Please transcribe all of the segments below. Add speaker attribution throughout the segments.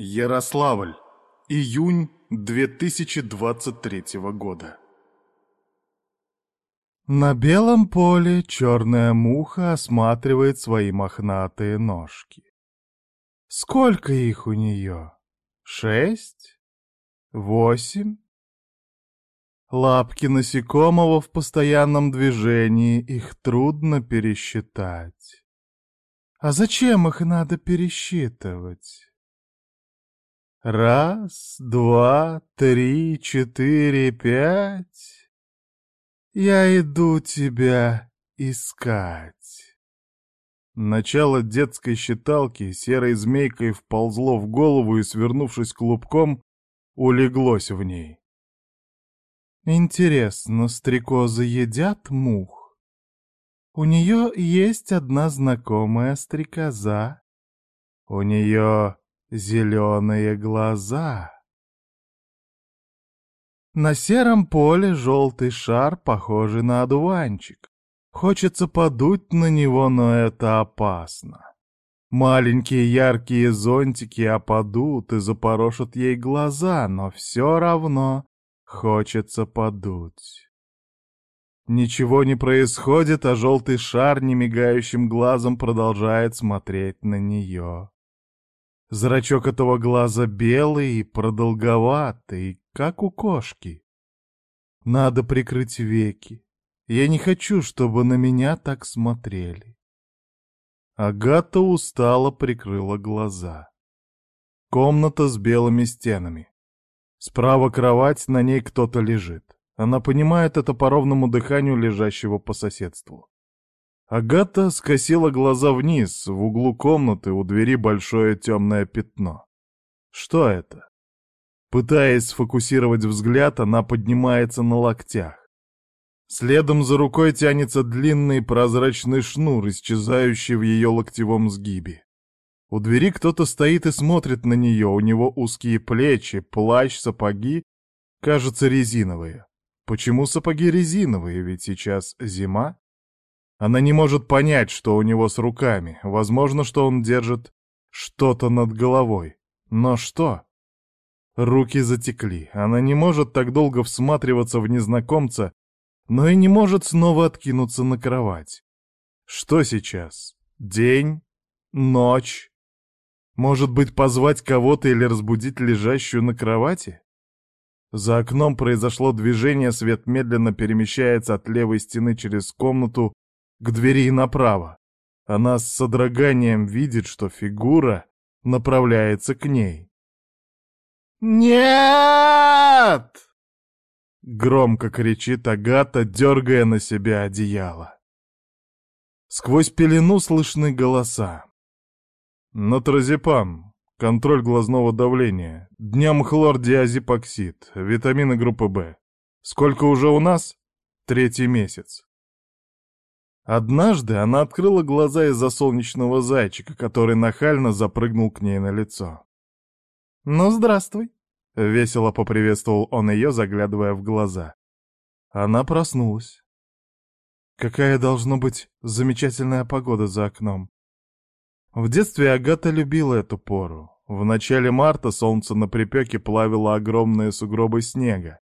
Speaker 1: Ярославль. Июнь 2023 года.
Speaker 2: На белом поле черная муха осматривает свои мохнатые ножки. Сколько их у нее? Шесть? Восемь? Лапки насекомого в постоянном движении, их трудно пересчитать. А зачем их надо пересчитывать? Раз, два, три, четыре, пять. Я иду тебя искать. Начало детской считалки серой змейкой вползло в голову и, свернувшись клубком, улеглось в ней. Интересно, стрекозы едят мух? У нее есть одна знакомая стрекоза. У нее зеленые глаза. На сером поле желтый шар, похожий на одуванчик. Хочется подуть на него, но это опасно. Маленькие яркие зонтики опадут и запорошат ей глаза, но все равно хочется подуть. Ничего не происходит, а желтый шар немигающим глазом продолжает смотреть на нее. Зрачок этого глаза белый и продолговатый, как у кошки. Надо прикрыть веки. Я не хочу, чтобы на меня так смотрели. Агата устало прикрыла глаза. Комната с белыми стенами. Справа кровать, на ней кто-то лежит. Она понимает это по ровному дыханию лежащего по соседству. Агата скосила глаза вниз, в углу комнаты у двери большое темное пятно. Что это? Пытаясь сфокусировать взгляд, она поднимается на локтях. Следом за рукой тянется длинный прозрачный шнур, исчезающий в ее локтевом сгибе. У двери кто-то стоит и смотрит на нее, у него узкие плечи, плащ, сапоги, кажется, резиновые. Почему сапоги резиновые, ведь сейчас зима? Она не может понять, что у него с руками. Возможно, что он держит что-то над головой. Но что? Руки затекли. Она не может так долго всматриваться в незнакомца, но и не может снова откинуться на кровать. Что сейчас? День? Ночь? Может быть, позвать кого-то или разбудить лежащую на кровати? За окном произошло движение, свет медленно перемещается от левой стены через комнату к двери направо. Она с содроганием видит, что фигура направляется к ней. «Нет!» Громко кричит Агата, дергая на себя одеяло. Сквозь пелену слышны голоса. Натразепам, контроль глазного давления, днем хлордиазепоксид, витамины группы В. Сколько уже у нас? Третий месяц. Однажды она открыла глаза из-за солнечного зайчика, который нахально запрыгнул к ней на лицо. «Ну, здравствуй!» — весело поприветствовал он ее, заглядывая в глаза. Она проснулась. Какая должно быть замечательная погода за окном. В детстве Агата любила эту пору. В начале марта солнце на припеке плавило огромные сугробы снега,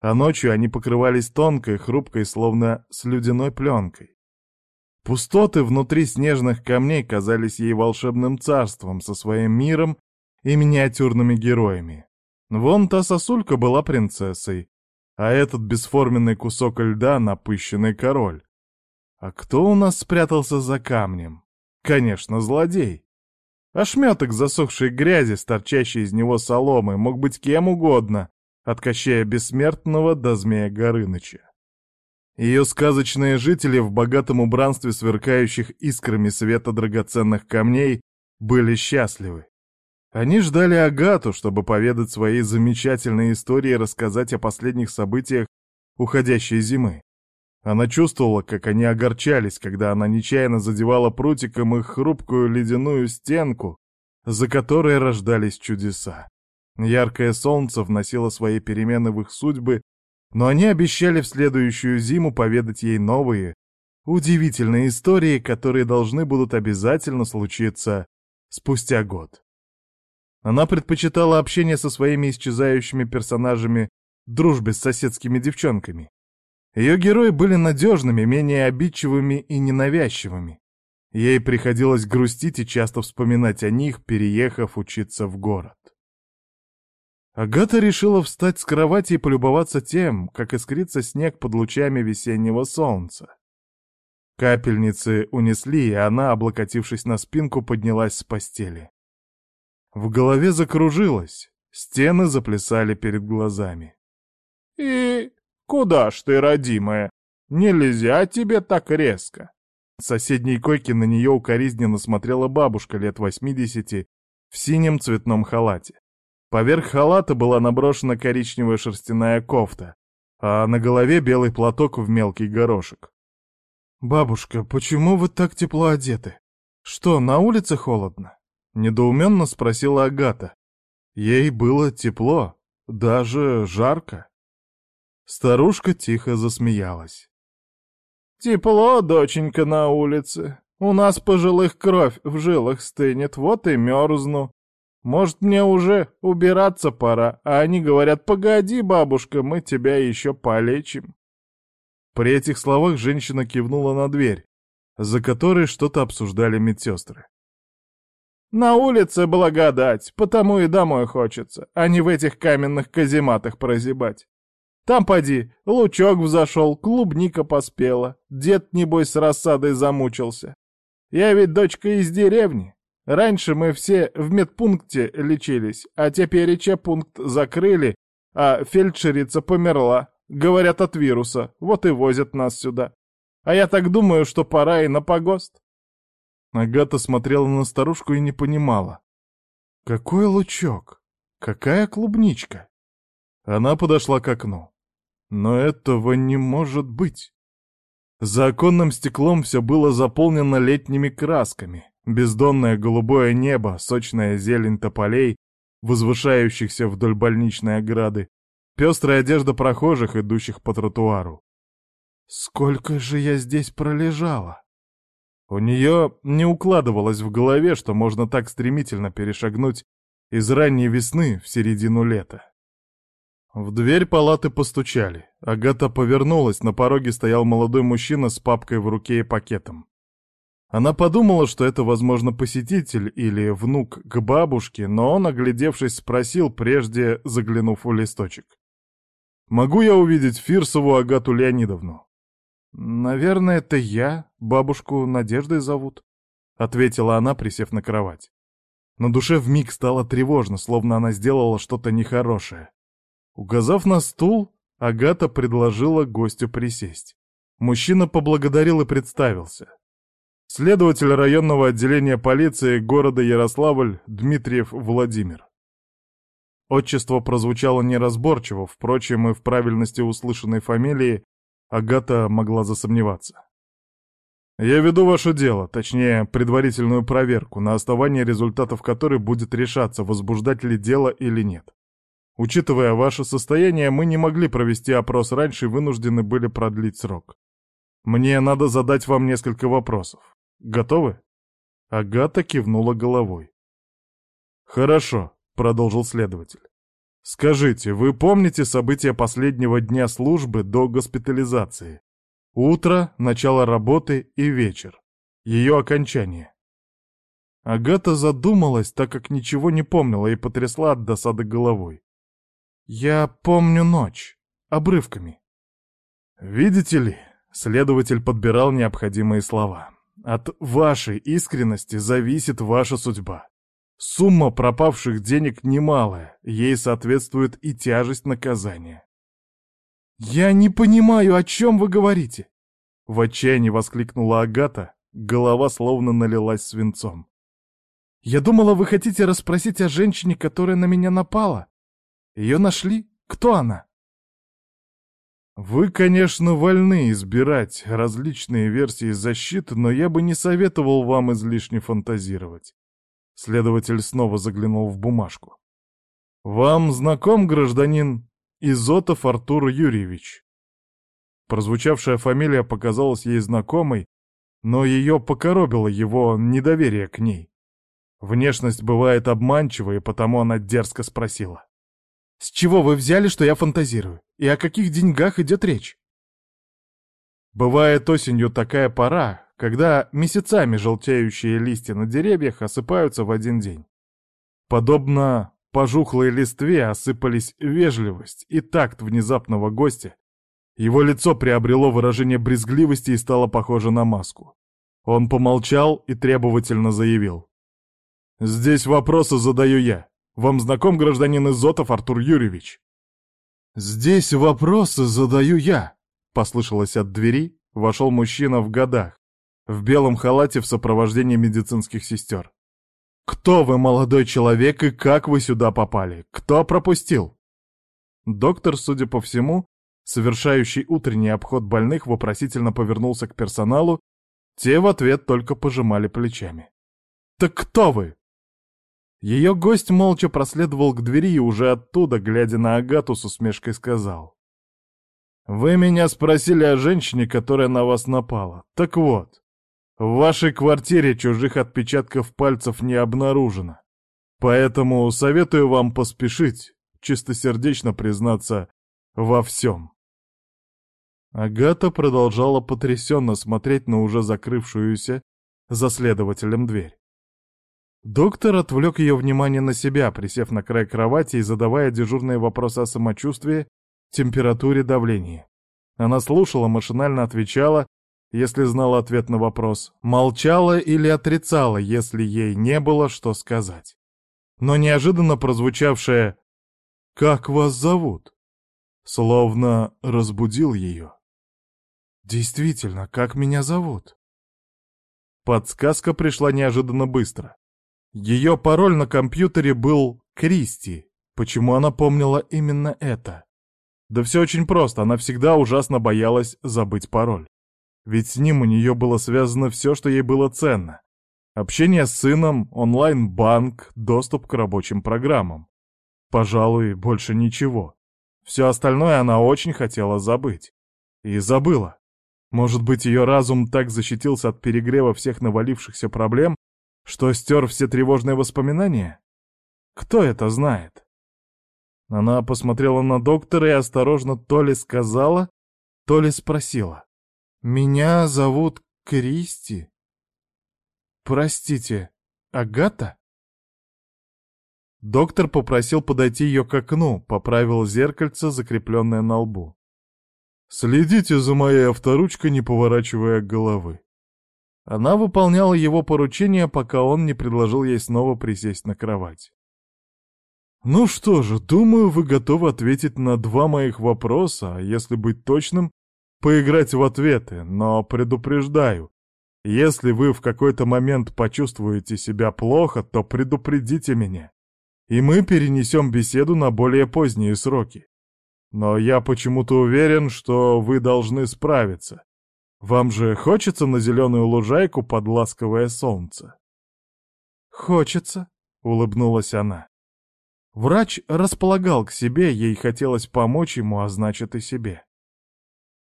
Speaker 2: а ночью они покрывались тонкой, хрупкой, словно слюдяной пленкой. Пустоты внутри снежных камней казались ей волшебным царством со своим миром и миниатюрными героями. Вон та сосулька была принцессой, а этот бесформенный кусок льда — напыщенный король. А кто у нас спрятался за камнем? Конечно, злодей. Ошметок засохшей грязи, торчащей из него соломы, мог быть кем угодно, от Кощея Бессмертного до Змея Горыныча. Ее сказочные жители в богатом убранстве сверкающих искрами света драгоценных камней были счастливы. Они ждали Агату, чтобы поведать свои замечательные истории и рассказать о последних событиях уходящей зимы. Она чувствовала, как они огорчались, когда она нечаянно задевала прутиком их хрупкую ледяную стенку, за которой рождались чудеса. Яркое солнце вносило свои перемены в их судьбы но они обещали в следующую зиму поведать ей новые, удивительные истории, которые должны будут обязательно случиться спустя год. Она предпочитала общение со своими исчезающими персонажами дружбе с соседскими девчонками. Ее герои были надежными, менее обидчивыми и ненавязчивыми. Ей приходилось грустить и часто вспоминать о них, переехав учиться в город. Агата решила встать с кровати и полюбоваться тем, как искрится снег под лучами весеннего солнца. Капельницы унесли, и она, облокотившись на спинку, поднялась с постели. В голове закружилось, стены заплясали перед глазами. «И куда ж ты, родимая? Нельзя тебе так резко!» С соседней койки на нее укоризненно смотрела бабушка лет восьмидесяти в синем цветном халате. Поверх халата была наброшена коричневая шерстяная кофта, а на голове белый платок в мелкий горошек. «Бабушка, почему вы так тепло одеты? Что, на улице холодно?» — недоуменно спросила Агата. Ей было тепло, даже жарко. Старушка тихо засмеялась. «Тепло, доченька, на улице. У нас пожилых кровь в жилах стынет, вот и мерзну. Может, мне уже убираться пора, а они говорят, погоди, бабушка, мы тебя еще полечим. При этих словах женщина кивнула на дверь, за которой что-то обсуждали медсестры. На улице благодать, потому и домой хочется, а не в этих каменных казематах прозябать. Там, поди, лучок взошел, клубника поспела, дед, небось, с рассадой замучился. Я ведь дочка из деревни, Раньше мы все в медпункте лечились, а теперь и пункт закрыли, а фельдшерица померла. Говорят, от вируса. Вот и возят нас сюда. А я так думаю, что пора и на погост. Агата смотрела на старушку и не понимала. Какой лучок? Какая клубничка? Она подошла к окну. Но этого не может быть. За оконным стеклом все было заполнено летними красками. Бездонное голубое небо, сочная зелень тополей, возвышающихся вдоль больничной ограды, пестрая одежда прохожих, идущих по тротуару. Сколько же я здесь пролежала? У нее не укладывалось в голове, что можно так стремительно перешагнуть из ранней весны в середину лета. В дверь палаты постучали. Агата повернулась, на пороге стоял молодой мужчина с папкой в руке и пакетом. Она подумала, что это, возможно, посетитель или внук к бабушке, но он, оглядевшись, спросил, прежде заглянув в листочек. «Могу я увидеть Фирсову Агату Леонидовну?» «Наверное, это я. Бабушку Надеждой зовут», — ответила она, присев на кровать. На душе вмиг стало тревожно, словно она сделала что-то нехорошее. Указав на стул, Агата предложила гостю присесть. Мужчина поблагодарил и представился. Следователь районного отделения полиции города Ярославль Дмитриев Владимир. Отчество прозвучало неразборчиво, впрочем, и в правильности услышанной фамилии Агата могла засомневаться. «Я веду ваше дело, точнее, предварительную проверку, на основании результатов которой будет решаться, возбуждать ли дело или нет. Учитывая ваше состояние, мы не могли провести опрос раньше и вынуждены были продлить срок. Мне надо задать вам несколько вопросов. Готовы?» Агата кивнула головой. «Хорошо», — продолжил следователь. «Скажите, вы помните события последнего дня службы до госпитализации? Утро, начало работы и вечер. Ее окончание». Агата задумалась, так как ничего не помнила и потрясла от досады головой. «Я помню ночь. Обрывками». «Видите ли?» — следователь подбирал необходимые слова. От вашей искренности зависит ваша судьба. Сумма пропавших денег немалая, ей соответствует и тяжесть наказания. «Я не понимаю, о чем вы говорите!» В отчаянии воскликнула Агата, голова словно налилась свинцом. «Я думала, вы хотите расспросить о женщине, которая на меня напала. Ее нашли? Кто она?» Вы, конечно, вольны избирать различные версии защиты, но я бы не советовал вам излишне фантазировать. Следователь снова заглянул в бумажку. Вам знаком гражданин Изотов Артур Юрьевич? Прозвучавшая фамилия показалась ей знакомой, но ее покоробило его недоверие к ней. Внешность бывает обманчива, и потому она дерзко спросила. «С чего вы взяли, что я фантазирую? И о каких деньгах идет речь?» Бывает осенью такая пора, когда месяцами желтеющие листья на деревьях осыпаются в один день. Подобно пожухлой листве осыпались вежливость и такт внезапного гостя. Его лицо приобрело выражение брезгливости и стало похоже на маску. Он помолчал и требовательно заявил. «Здесь вопросы задаю я. Вам знаком гражданин Изотов Артур Юрьевич?» «Здесь вопросы задаю я», — послышалось от двери. Вошел мужчина в годах, в белом халате в сопровождении медицинских сестер. «Кто вы, молодой человек, и как вы сюда попали? Кто пропустил?» Доктор, судя по всему, совершающий утренний обход больных, вопросительно повернулся к персоналу, те в ответ только пожимали плечами. «Так кто вы?» Ее гость молча проследовал к двери и уже оттуда, глядя на Агату, с усмешкой сказал. «Вы меня спросили о женщине, которая на вас напала. Так вот, в вашей квартире чужих отпечатков пальцев не обнаружено. Поэтому советую вам поспешить, чистосердечно признаться во всем». Агата продолжала потрясенно смотреть на уже закрывшуюся за следователем дверь. Доктор отвлек ее внимание на себя, присев на край кровати и задавая дежурные вопросы о самочувствии, температуре, давлении. Она слушала, машинально отвечала, если знала ответ на вопрос, молчала или отрицала, если ей не было что сказать. Но неожиданно прозвучавшее «Как вас зовут?» словно разбудил ее. «Действительно, как меня зовут?» Подсказка пришла неожиданно быстро. Ее пароль на компьютере был «Кристи». Почему она помнила именно это? Да все очень просто, она всегда ужасно боялась забыть пароль. Ведь с ним у нее было связано все, что ей было ценно. Общение с сыном, онлайн-банк, доступ к рабочим программам. Пожалуй, больше ничего. Все остальное она очень хотела забыть. И забыла. Может быть, ее разум так защитился от перегрева всех навалившихся проблем, что стер все тревожные воспоминания? Кто это знает? Она посмотрела на доктора и осторожно то ли сказала, то ли спросила. «Меня зовут Кристи. Простите, Агата?» Доктор попросил подойти ее к окну, поправил зеркальце, закрепленное на лбу. «Следите за моей авторучкой, не поворачивая головы. Она выполняла его поручение, пока он не предложил ей снова присесть на кровать. «Ну что же, думаю, вы готовы ответить на два моих вопроса, а если быть точным, поиграть в ответы, но предупреждаю, если вы в какой-то момент почувствуете себя плохо, то предупредите меня, и мы перенесем беседу на более поздние сроки. Но я почему-то уверен, что вы должны справиться, вам же хочется на зеленую лужайку под ласковое солнце?» «Хочется», — улыбнулась она. Врач располагал к себе, ей хотелось помочь ему, а значит и себе.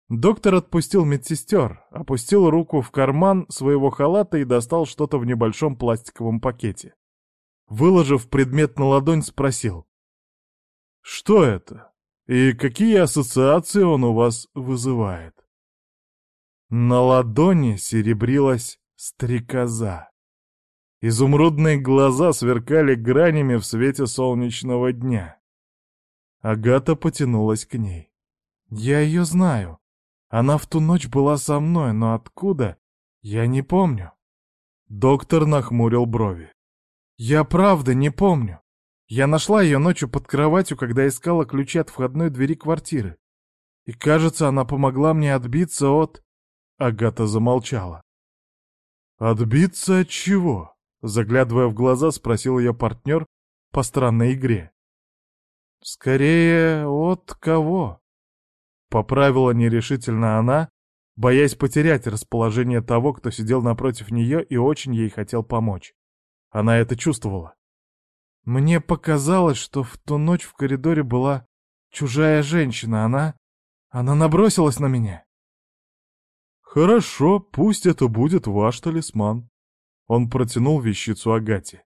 Speaker 2: Доктор отпустил медсестер, опустил руку в карман своего халата и достал что-то в небольшом пластиковом пакете. Выложив предмет на ладонь, спросил. «Что это? И какие ассоциации он у вас вызывает?» На ладони серебрилась стрекоза. Изумрудные глаза сверкали гранями в свете солнечного дня. Агата потянулась к ней. «Я ее знаю. Она в ту ночь была со мной, но откуда? Я не помню». Доктор нахмурил брови. «Я правда не помню. Я нашла ее ночью под кроватью, когда искала ключи от входной двери квартиры. И, кажется, она помогла мне отбиться от...» Агата замолчала. «Отбиться от чего?» Заглядывая в глаза, спросил ее партнер по странной игре. «Скорее, от кого?» Поправила нерешительно она, боясь потерять расположение того, кто сидел напротив нее и очень ей хотел помочь. Она это чувствовала. «Мне показалось, что в ту ночь в коридоре была чужая женщина. Она... она набросилась на меня».
Speaker 1: «Хорошо, пусть это будет ваш талисман». Он протянул вещицу Агате.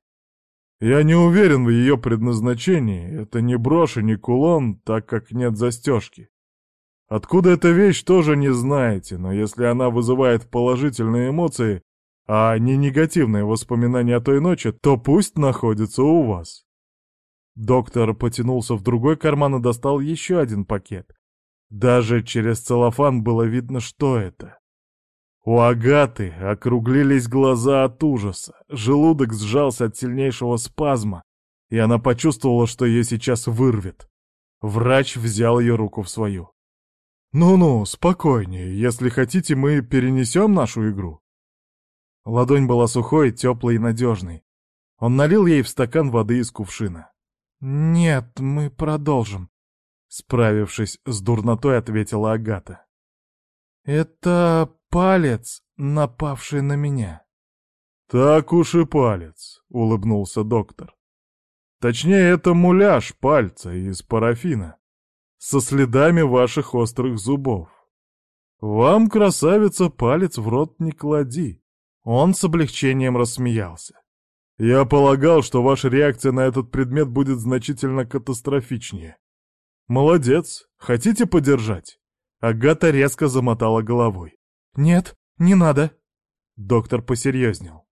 Speaker 2: Я не уверен в ее предназначении. Это не брошь и не кулон, так как нет застежки. Откуда эта вещь, тоже не знаете, но если она вызывает положительные эмоции, а не негативные воспоминания о той ночи, то пусть находится у вас. Доктор потянулся в другой карман и достал еще один пакет. Даже через целлофан было видно, что это. У Агаты округлились глаза от ужаса, желудок сжался от сильнейшего спазма, и она почувствовала, что ее сейчас вырвет. Врач взял ее руку в свою. «Ну-ну, спокойнее, если хотите, мы перенесем нашу игру». Ладонь была сухой, теплой и надежной. Он налил ей в стакан воды из кувшина. «Нет, мы продолжим», — справившись с дурнотой, ответила Агата. «Это палец, напавший на меня». «Так уж и палец», — улыбнулся доктор. «Точнее, это муляж пальца из парафина, со следами ваших острых зубов. Вам, красавица, палец в рот не клади». Он с облегчением рассмеялся. «Я полагал, что ваша реакция на этот предмет будет значительно катастрофичнее. Молодец. Хотите подержать?» Агата резко замотала головой. «Нет, не надо». Доктор посерьезнел.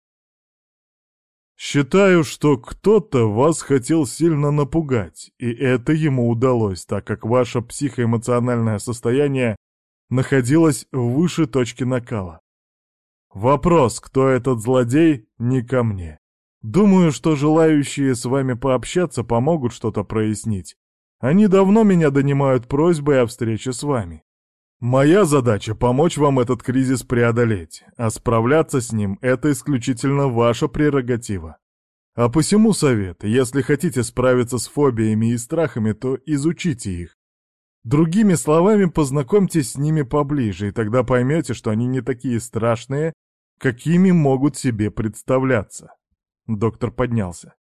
Speaker 2: «Считаю, что кто-то вас хотел сильно напугать, и это ему удалось, так как ваше психоэмоциональное состояние находилось выше точки накала. Вопрос, кто этот злодей, не ко мне. Думаю, что желающие с вами пообщаться помогут что-то прояснить. Они давно меня донимают просьбой о встрече с вами. Моя задача — помочь вам этот кризис преодолеть, а справляться с ним — это исключительно ваша прерогатива. А посему совет, если хотите справиться с фобиями и страхами, то изучите их. Другими словами, познакомьтесь с ними поближе, и тогда поймете, что они не такие страшные, какими могут себе представляться. Доктор поднялся.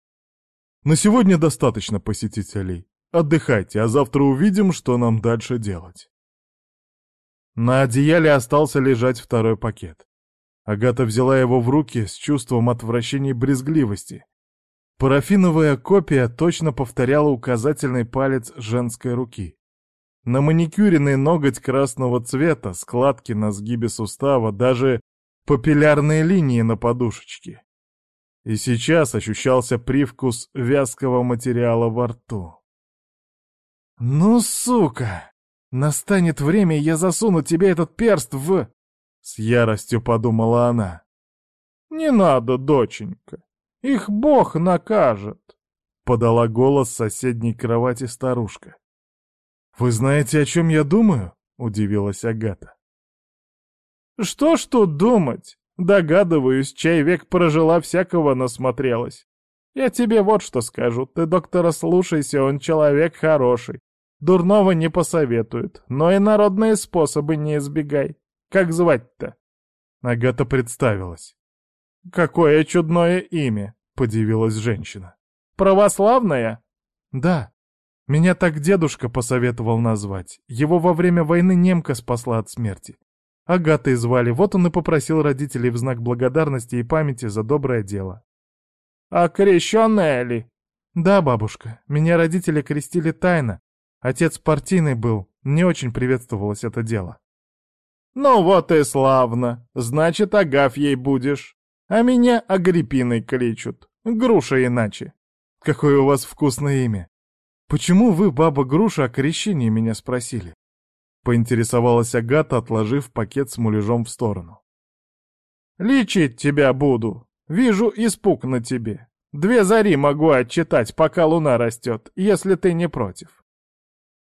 Speaker 2: На сегодня достаточно посетителей. Отдыхайте, а завтра увидим, что нам дальше делать. На одеяле остался лежать второй пакет. Агата взяла его в руки с чувством отвращения и брезгливости. Парафиновая копия точно повторяла указательный палец женской руки. На маникюренный ноготь красного цвета, складки на сгибе сустава, даже папиллярные линии на подушечке. И сейчас ощущался привкус вязкого материала во рту. «Ну, сука! Настанет время, и я засуну тебе этот перст в...» С яростью подумала она. «Не надо, доченька, их Бог накажет», — подала голос соседней кровати старушка. «Вы знаете, о чем я думаю?» — удивилась Агата. Что ж тут думать? Догадываюсь, чай век прожила, всякого насмотрелась. Я тебе вот что скажу, ты доктора слушайся, он человек хороший. Дурного не посоветует, но и народные способы не избегай. Как звать-то?» Агата представилась. «Какое чудное имя!» — подивилась женщина. «Православная?» «Да. Меня так дедушка посоветовал назвать. Его во время войны немка спасла от смерти. Агатой звали, вот он и попросил родителей в знак благодарности и памяти за доброе дело. «А крещенная ли?» «Да, бабушка. Меня родители крестили тайно. Отец партийный был, не очень приветствовалось это дело». «Ну вот и славно. Значит, Агафьей будешь. А меня Агриппиной кличут. Груша иначе». «Какое у вас вкусное имя. Почему вы, баба Груша, о крещении меня спросили?» — поинтересовалась Агата, отложив пакет с муляжом в сторону. «Лечить тебя буду. Вижу испуг на тебе. Две зари могу отчитать, пока луна растет, если ты не против».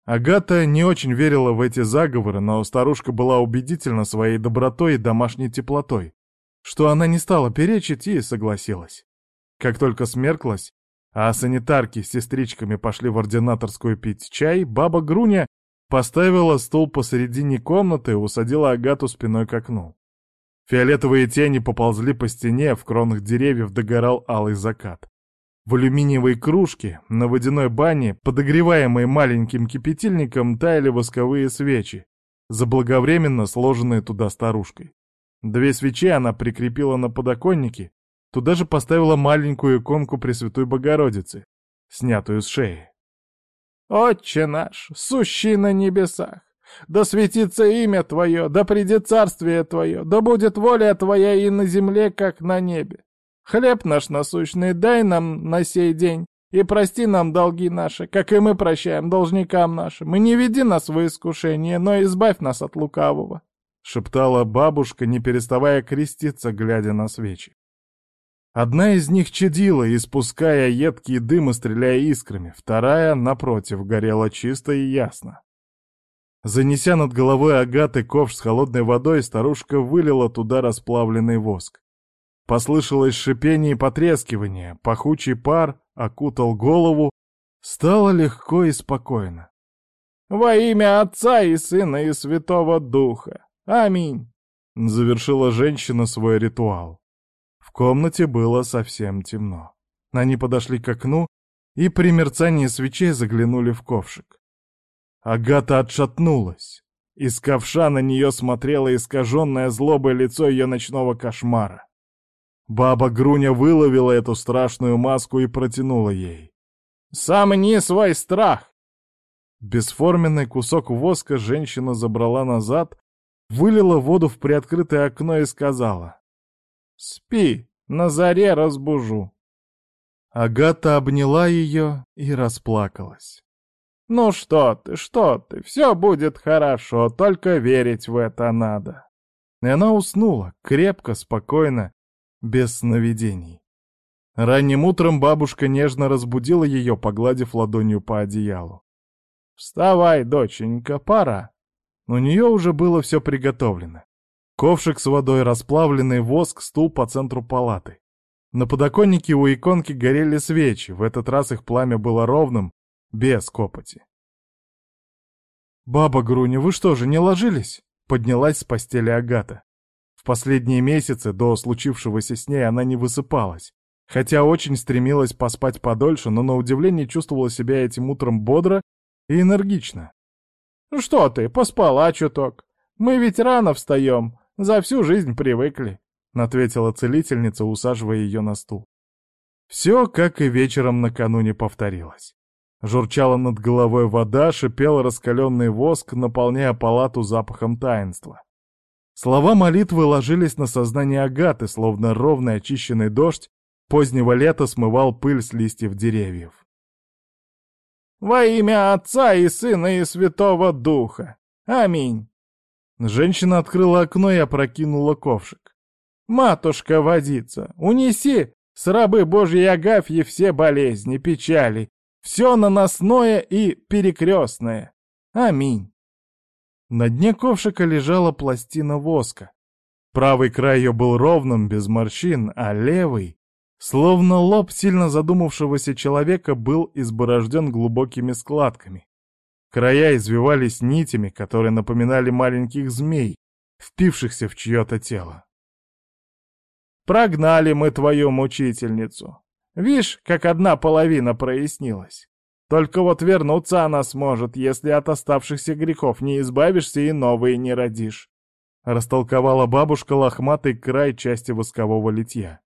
Speaker 2: Агата не очень верила в эти заговоры, но старушка была убедительна своей добротой и домашней теплотой, что она не стала перечить и согласилась. Как только смерклась, а санитарки с сестричками пошли в ординаторскую пить чай, баба Груня Поставила стул посередине комнаты и усадила Агату спиной к окну. Фиолетовые тени поползли по стене, в кронах деревьев догорал алый закат. В алюминиевой кружке, на водяной бане, подогреваемой маленьким кипятильником, таяли восковые свечи, заблаговременно сложенные туда старушкой. Две свечи она прикрепила на подоконнике, Туда же поставила маленькую иконку Пресвятой Богородицы, снятую с шеи.
Speaker 3: «Отче наш, сущий на небесах, да светится имя Твое, да придет царствие Твое, да будет воля Твоя и на земле, как на небе. Хлеб наш насущный дай нам на сей день, и прости нам долги наши, как и мы прощаем должникам нашим, и не веди нас в искушение, но избавь нас от лукавого», — шептала бабушка, не переставая креститься, глядя на свечи. Одна из них чадила, испуская едкий дым и стреляя искрами, вторая, напротив, горела чисто и ясно. Занеся над головой Агаты ковш с холодной водой, старушка вылила туда расплавленный воск. Послышалось шипение и потрескивание, пахучий пар окутал голову, стало легко и спокойно. «Во имя Отца и Сына и Святого Духа! Аминь!» Завершила женщина свой ритуал. В комнате было совсем темно. Они подошли к окну и при мерцании свечей заглянули в ковшик. Агата отшатнулась. Из ковша на нее смотрело искаженное злобое лицо ее ночного кошмара. Баба Груня выловила эту страшную маску и протянула ей. «Сомни свой страх!» Бесформенный кусок воска женщина забрала назад, вылила воду в приоткрытое окно и сказала. «Спи, на заре разбужу». Агата обняла ее и расплакалась. «Ну что ты, что ты, все будет хорошо, только верить в это надо». И она уснула, крепко, спокойно, без сновидений. Ранним утром бабушка нежно разбудила ее, погладив ладонью по одеялу. «Вставай, доченька, пора». У нее уже было все приготовлено. Ковшик с водой, расплавленный воск, стул по центру палаты. На подоконнике у иконки горели свечи, в этот раз их пламя было ровным, без копоти. «Баба Груня, вы что же, не ложились?» — поднялась с постели Агата. В последние месяцы до случившегося с ней она не высыпалась, хотя очень стремилась поспать подольше, но на удивление чувствовала себя этим утром бодро и энергично. «Ну что ты, поспала чуток. Мы ведь рано встаем, за всю жизнь привыкли», — ответила целительница, усаживая ее на стул. Все, как и вечером накануне, повторилось. Журчала над головой вода, шипел раскаленный воск, наполняя палату запахом таинства. Слова молитвы ложились на сознание Агаты, словно ровный очищенный дождь позднего лета смывал пыль с листьев деревьев. «Во имя Отца и Сына и Святого Духа! Аминь!» Женщина открыла окно и опрокинула ковшик. «Матушка водица, унеси с рабы Божьей Агафьи все болезни, печали, все наносное и перекрестное. Аминь. На дне ковшика лежала пластина воска. Правый край ее был ровным, без морщин, а левый, словно лоб сильно задумавшегося человека, был изборожден глубокими складками. Края извивались нитями, которые напоминали маленьких змей, впившихся в чье-то тело. «Прогнали мы твою мучительницу. Вишь, как одна половина прояснилась. Только вот вернуться она сможет, если от оставшихся грехов не избавишься и новые не родишь. Растолковала бабушка лохматый край части воскового литья.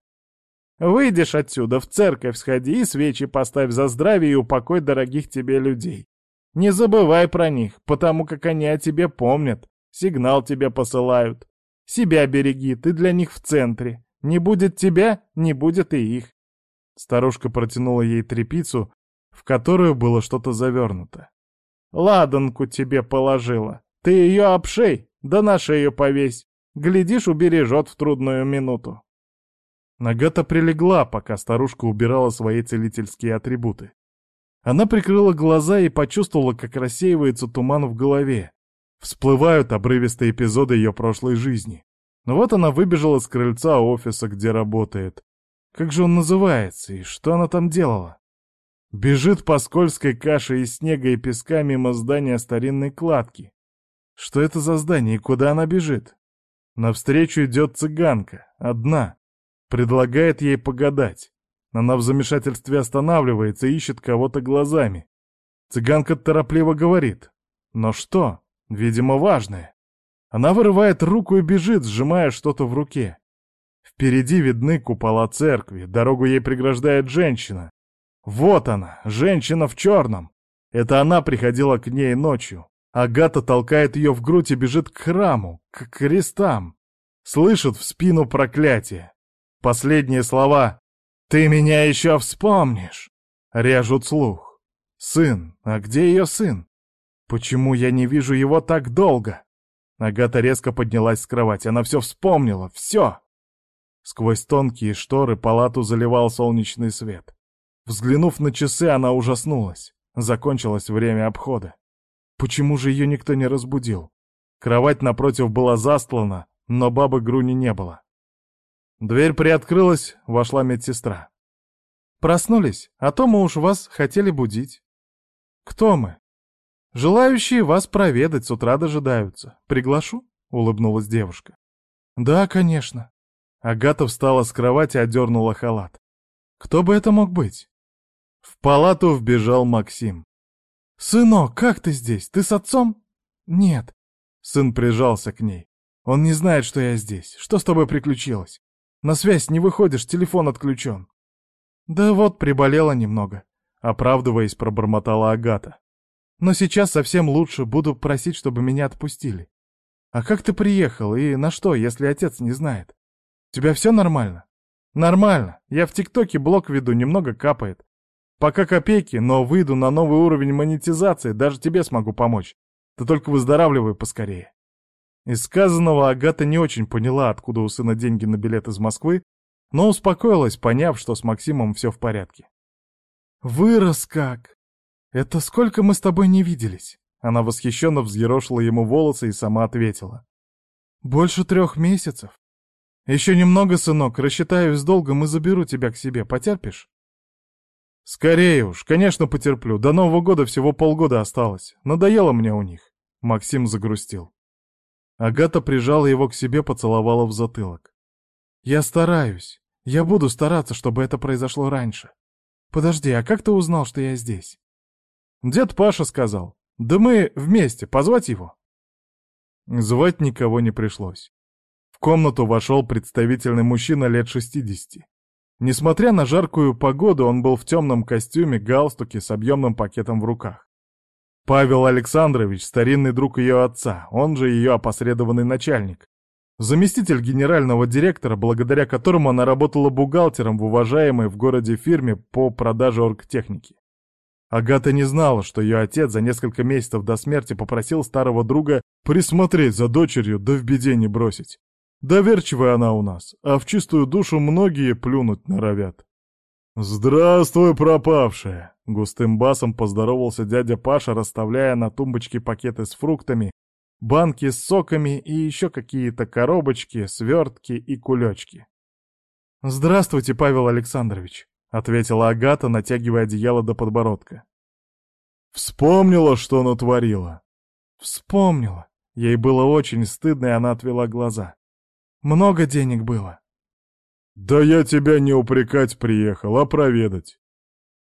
Speaker 3: Выйдешь отсюда, в церковь сходи и свечи поставь за здравие и упокой дорогих тебе людей. Не забывай про них, потому как они о тебе помнят, сигнал тебе посылают. Себя береги, ты для них в центре. Не будет тебя, не будет и их. Старушка протянула ей трепицу, в которую было что-то завернуто. «Ладанку тебе положила. Ты ее обшей, да на шею повесь. Глядишь, убережет в трудную минуту». Нагата прилегла, пока старушка убирала свои целительские атрибуты. Она прикрыла глаза и почувствовала, как рассеивается туман в голове. Всплывают обрывистые эпизоды ее прошлой жизни. Но вот она выбежала с крыльца офиса, где работает. Как же он называется и что она там делала? Бежит по скользкой каше из снега и песка мимо здания старинной кладки. Что это за здание и куда она бежит? Навстречу идет цыганка, одна. Предлагает ей погадать. Она в замешательстве останавливается и ищет кого-то глазами. Цыганка торопливо говорит. Но что? Видимо, важное. Она вырывает руку и бежит, сжимая что-то в руке.
Speaker 2: Впереди видны купола церкви, дорогу ей преграждает женщина. Вот она, женщина в черном. Это она приходила к ней ночью. Агата толкает ее в грудь и бежит к храму, к крестам. Слышит в спину проклятие. Последние слова «Ты меня еще вспомнишь!» режут слух. Сын, а где ее сын? Почему я не вижу его так долго? Агата резко поднялась с кровати. Она все вспомнила. Все! Сквозь тонкие шторы палату заливал солнечный свет. Взглянув на часы, она ужаснулась. Закончилось время обхода. Почему же ее никто не разбудил? Кровать напротив была застлана, но бабы Груни не было. Дверь приоткрылась, вошла медсестра. «Проснулись, а то мы уж вас хотели будить». «Кто мы?» «Желающие вас проведать с утра дожидаются. Приглашу?» — улыбнулась девушка. «Да, конечно». Агата встала с кровати и одернула халат. «Кто бы это мог быть?» В палату вбежал Максим. «Сынок, как ты здесь? Ты с отцом?» «Нет». Сын прижался к ней. «Он не знает, что я здесь. Что с тобой приключилось? На связь не выходишь, телефон отключен». «Да вот, приболела немного», — оправдываясь, пробормотала Агата. Но сейчас совсем лучше, буду просить, чтобы меня отпустили. А как ты приехал и на что, если отец не знает? У тебя все нормально? Нормально. Я в ТикТоке блог веду, немного капает. Пока копейки, но выйду на новый уровень монетизации, даже тебе смогу помочь. Ты только выздоравливай поскорее. Из сказанного Агата не очень поняла, откуда у сына деньги на билет из Москвы, но успокоилась, поняв, что с Максимом все в порядке. «Вырос как! «Это сколько мы с тобой не виделись?» Она восхищенно взъерошила ему волосы и сама ответила. «Больше трех месяцев. Еще немного, сынок, рассчитаюсь долгом и заберу тебя к себе. Потерпишь?» «Скорее уж, конечно, потерплю. До Нового года всего полгода осталось. Надоело мне у них». Максим загрустил. Агата прижала его к себе, поцеловала в затылок. «Я стараюсь. Я буду стараться, чтобы это произошло раньше. Подожди, а как ты узнал, что я здесь?» Дед Паша сказал. Да мы вместе, позвать его. Звать никого не пришлось. В комнату вошел представительный мужчина лет 60. Несмотря на жаркую погоду, он был в темном костюме, галстуке с объемным пакетом в руках. Павел Александрович, старинный друг ее отца, он же ее опосредованный начальник. Заместитель генерального директора, благодаря которому она работала бухгалтером в уважаемой в городе фирме по продаже оргтехники. Агата не знала, что ее отец за несколько месяцев до смерти попросил старого друга присмотреть за дочерью, да в беде не бросить. Доверчивая она у нас, а в чистую душу многие плюнуть норовят. «Здравствуй, пропавшая!» — густым басом поздоровался дядя Паша, расставляя на тумбочке пакеты с фруктами, банки с соками и еще какие-то коробочки, свертки и кулечки. «Здравствуйте, Павел Александрович!» — ответила Агата, натягивая одеяло до подбородка. «Вспомнила, что натворила?» «Вспомнила. Ей было очень стыдно, и она отвела глаза. Много денег было». «Да я тебя не упрекать приехал, а проведать.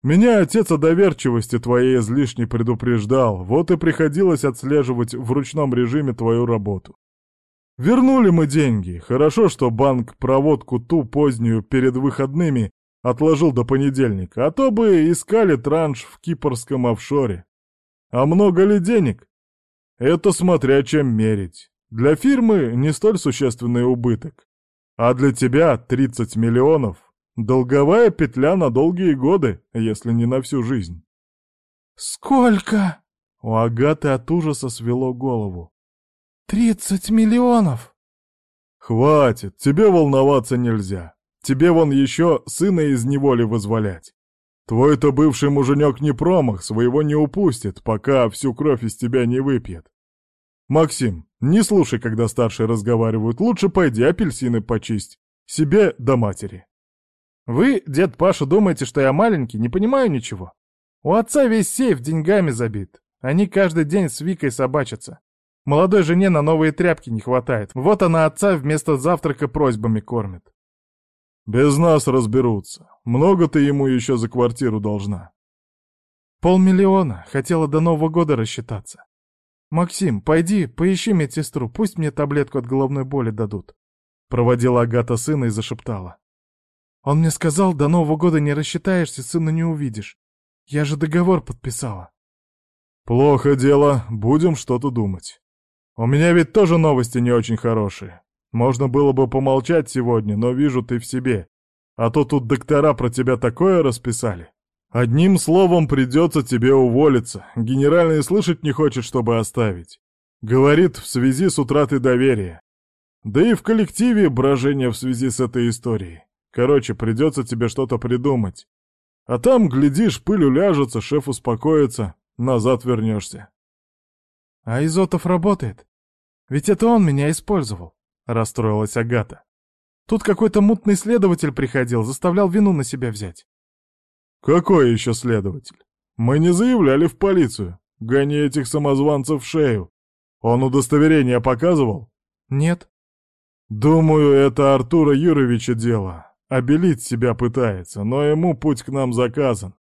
Speaker 2: Меня отец о доверчивости твоей излишне предупреждал, вот и приходилось отслеживать в ручном режиме твою работу. Вернули мы деньги. Хорошо, что банк проводку ту позднюю перед выходными Отложил до понедельника, а то бы искали транш в кипрском офшоре. А много ли денег? Это смотря чем мерить. Для фирмы не столь существенный убыток. А для тебя 30 миллионов — долговая петля на долгие годы, если не на всю жизнь. «Сколько?» — у Агаты от ужаса свело голову. «Тридцать миллионов!» «Хватит, тебе волноваться нельзя. Тебе вон еще сына из неволи вызволять. Твой-то бывший муженек не промах, своего не упустит, пока всю кровь из тебя не выпьет. Максим, не слушай, когда старшие разговаривают, лучше пойди апельсины почисть. Себе до матери. Вы, дед Паша, думаете, что я маленький, не понимаю ничего. У отца весь сейф деньгами забит. Они каждый день с Викой собачатся. Молодой жене на новые тряпки не хватает. Вот она отца вместо завтрака просьбами кормит. Без нас разберутся. Много ты ему еще за квартиру должна. Полмиллиона. Хотела до Нового года рассчитаться. Максим, пойди, поищи медсестру, пусть мне таблетку от головной боли дадут. Проводила Агата сына и зашептала. Он мне сказал, до Нового года не рассчитаешься, сына не увидишь. Я же договор подписала. Плохо дело, будем что-то думать. У меня ведь тоже новости не очень хорошие. Можно было бы помолчать сегодня, но вижу ты в себе. А то тут доктора про тебя такое расписали. Одним словом, придется тебе уволиться. Генеральный слышать не хочет, чтобы оставить. Говорит, в связи с утратой доверия. Да и в коллективе брожение в связи с этой историей. Короче, придется тебе что-то придумать. А там, глядишь, пыль уляжется, шеф успокоится, назад вернешься. А Изотов работает? Ведь это он меня использовал, расстроилась Агата. Тут какой-то мутный следователь приходил, заставлял вину на себя взять. Какой еще следователь? Мы не заявляли в полицию. Гони этих самозванцев в шею. Он удостоверение показывал? Нет. Думаю, это Артура Юровича дело. Обелить себя пытается, но ему путь к нам заказан.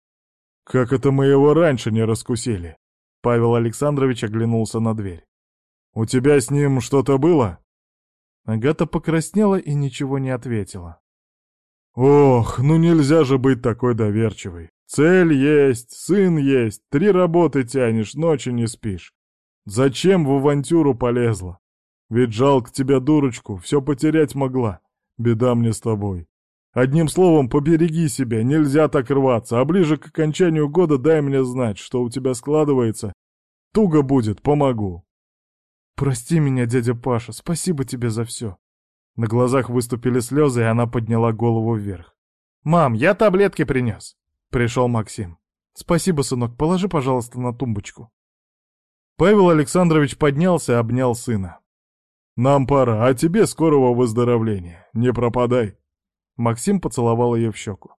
Speaker 2: Как это мы его раньше не раскусили? Павел Александрович оглянулся на дверь. У тебя с ним что-то было? Агата покраснела и ничего не ответила. Ох, ну нельзя же быть такой доверчивой. Цель есть, сын есть, три работы тянешь, ночи не спишь. Зачем в авантюру полезла? Ведь жалко тебя, дурочку, все потерять могла. Беда мне с тобой. Одним словом, побереги себя, нельзя так рваться, а ближе к окончанию года дай мне знать, что у тебя складывается. Туго будет, помогу. Прости меня, дядя Паша, спасибо тебе за все. На глазах выступили слезы, и она подняла голову вверх. «Мам, я таблетки принес!» Пришел Максим. «Спасибо, сынок, положи, пожалуйста, на тумбочку». Павел Александрович поднялся и обнял сына. «Нам пора, а тебе скорого выздоровления. Не пропадай!» Максим поцеловал ее в щеку.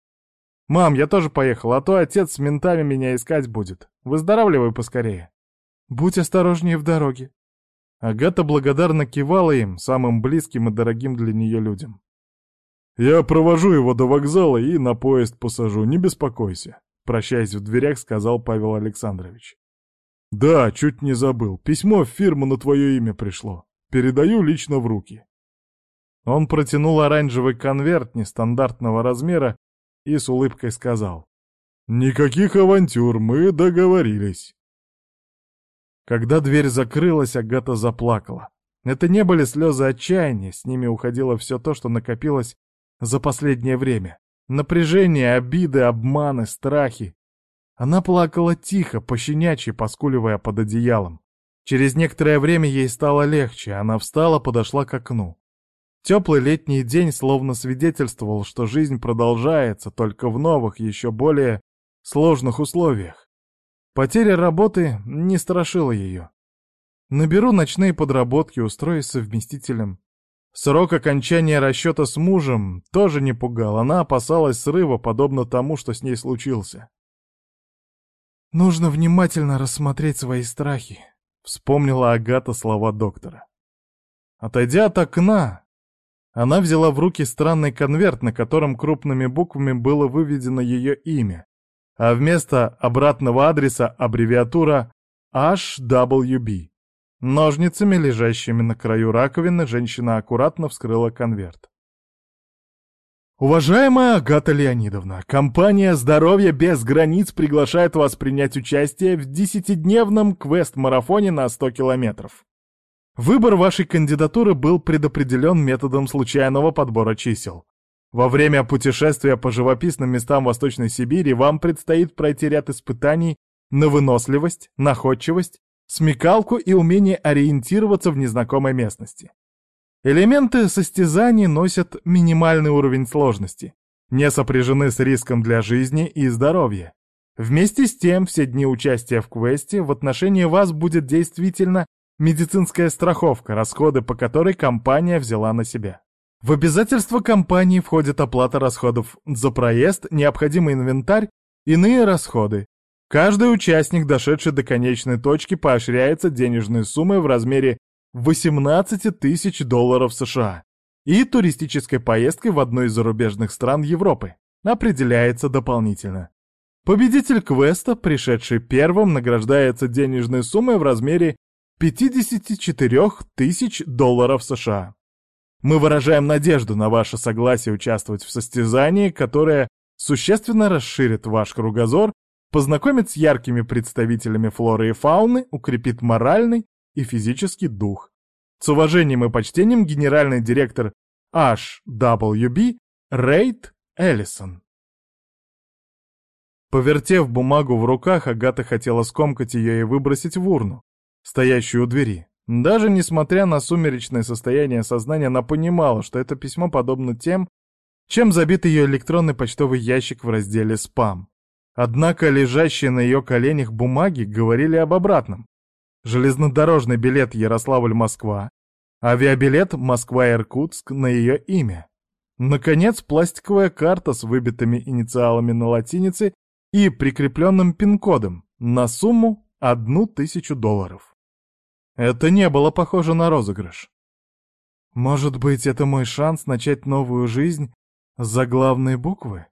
Speaker 2: «Мам, я тоже поехал, а то отец с ментами меня искать будет. Выздоравливай поскорее». «Будь осторожнее в дороге». Агата благодарно кивала им, самым близким и дорогим для нее людям. «Я провожу его до вокзала и на поезд посажу, не беспокойся», прощаясь в дверях, сказал Павел Александрович. «Да, чуть не забыл. Письмо в фирму на твое имя пришло. Передаю лично в руки». Он протянул оранжевый конверт нестандартного размера и с улыбкой сказал. «Никаких авантюр, мы договорились». Когда дверь закрылась, Агата заплакала. Это не были слезы отчаяния, с ними уходило все то, что накопилось за последнее время. Напряжение, обиды, обманы, страхи. Она плакала тихо, пощенячьи, поскуливая под одеялом. Через некоторое время ей стало легче, она встала, подошла к окну. Теплый летний день словно свидетельствовал, что жизнь продолжается, только в новых, еще более сложных условиях. Потеря работы не страшила ее. Наберу ночные подработки, устроюсь совместителем. Срок окончания расчета с мужем тоже не пугал, она опасалась срыва, подобно тому, что с ней случился. «Нужно внимательно рассмотреть свои страхи», — вспомнила Агата слова доктора. Отойдя от окна, она взяла в руки странный конверт, на котором крупными буквами было выведено ее имя, а вместо обратного адреса аббревиатура HWB. Ножницами, лежащими на краю раковины, женщина аккуратно вскрыла конверт. Уважаемая Агата Леонидовна, компания «Здоровье без границ» приглашает вас принять участие в десятидневном квест-марафоне на 100 километров. Выбор вашей кандидатуры был предопределен методом случайного подбора чисел. Во время путешествия по живописным местам Восточной Сибири вам предстоит пройти ряд испытаний на выносливость, находчивость, смекалку и умение ориентироваться в незнакомой местности. Элементы состязаний носят минимальный уровень сложности, не сопряжены с риском для жизни и здоровья. Вместе с тем, все дни участия в квесте в отношении вас будет действительно Медицинская страховка, расходы по которой компания взяла на себя. В обязательства компании входит оплата расходов за проезд, необходимый инвентарь, иные расходы. Каждый участник, дошедший до конечной точки, поощряется денежной суммой в размере 18 тысяч долларов США и туристической поездкой в одну из зарубежных стран Европы. Определяется дополнительно. Победитель квеста, пришедший первым, награждается денежной суммой в размере 54 тысяч долларов США. Мы выражаем надежду на ваше согласие участвовать в состязании, которое существенно расширит ваш кругозор, познакомит с яркими представителями флоры и фауны, укрепит моральный и физический дух. С уважением и почтением генеральный директор HWB Рейд Эллисон. Повертев бумагу в руках, Агата хотела скомкать ее и выбросить в урну, стоящую у двери. Даже несмотря на сумеречное состояние сознания, она понимала, что это письмо подобно тем, чем забит ее электронный почтовый ящик в разделе «Спам». Однако лежащие на ее коленях бумаги говорили об обратном. Железнодорожный билет Ярославль-Москва, авиабилет Москва-Иркутск на ее имя. Наконец, пластиковая карта с выбитыми инициалами на латинице и прикрепленным пин-кодом на сумму одну тысячу долларов. Это не было похоже на розыгрыш. Может быть, это мой шанс начать новую жизнь с заглавной буквы?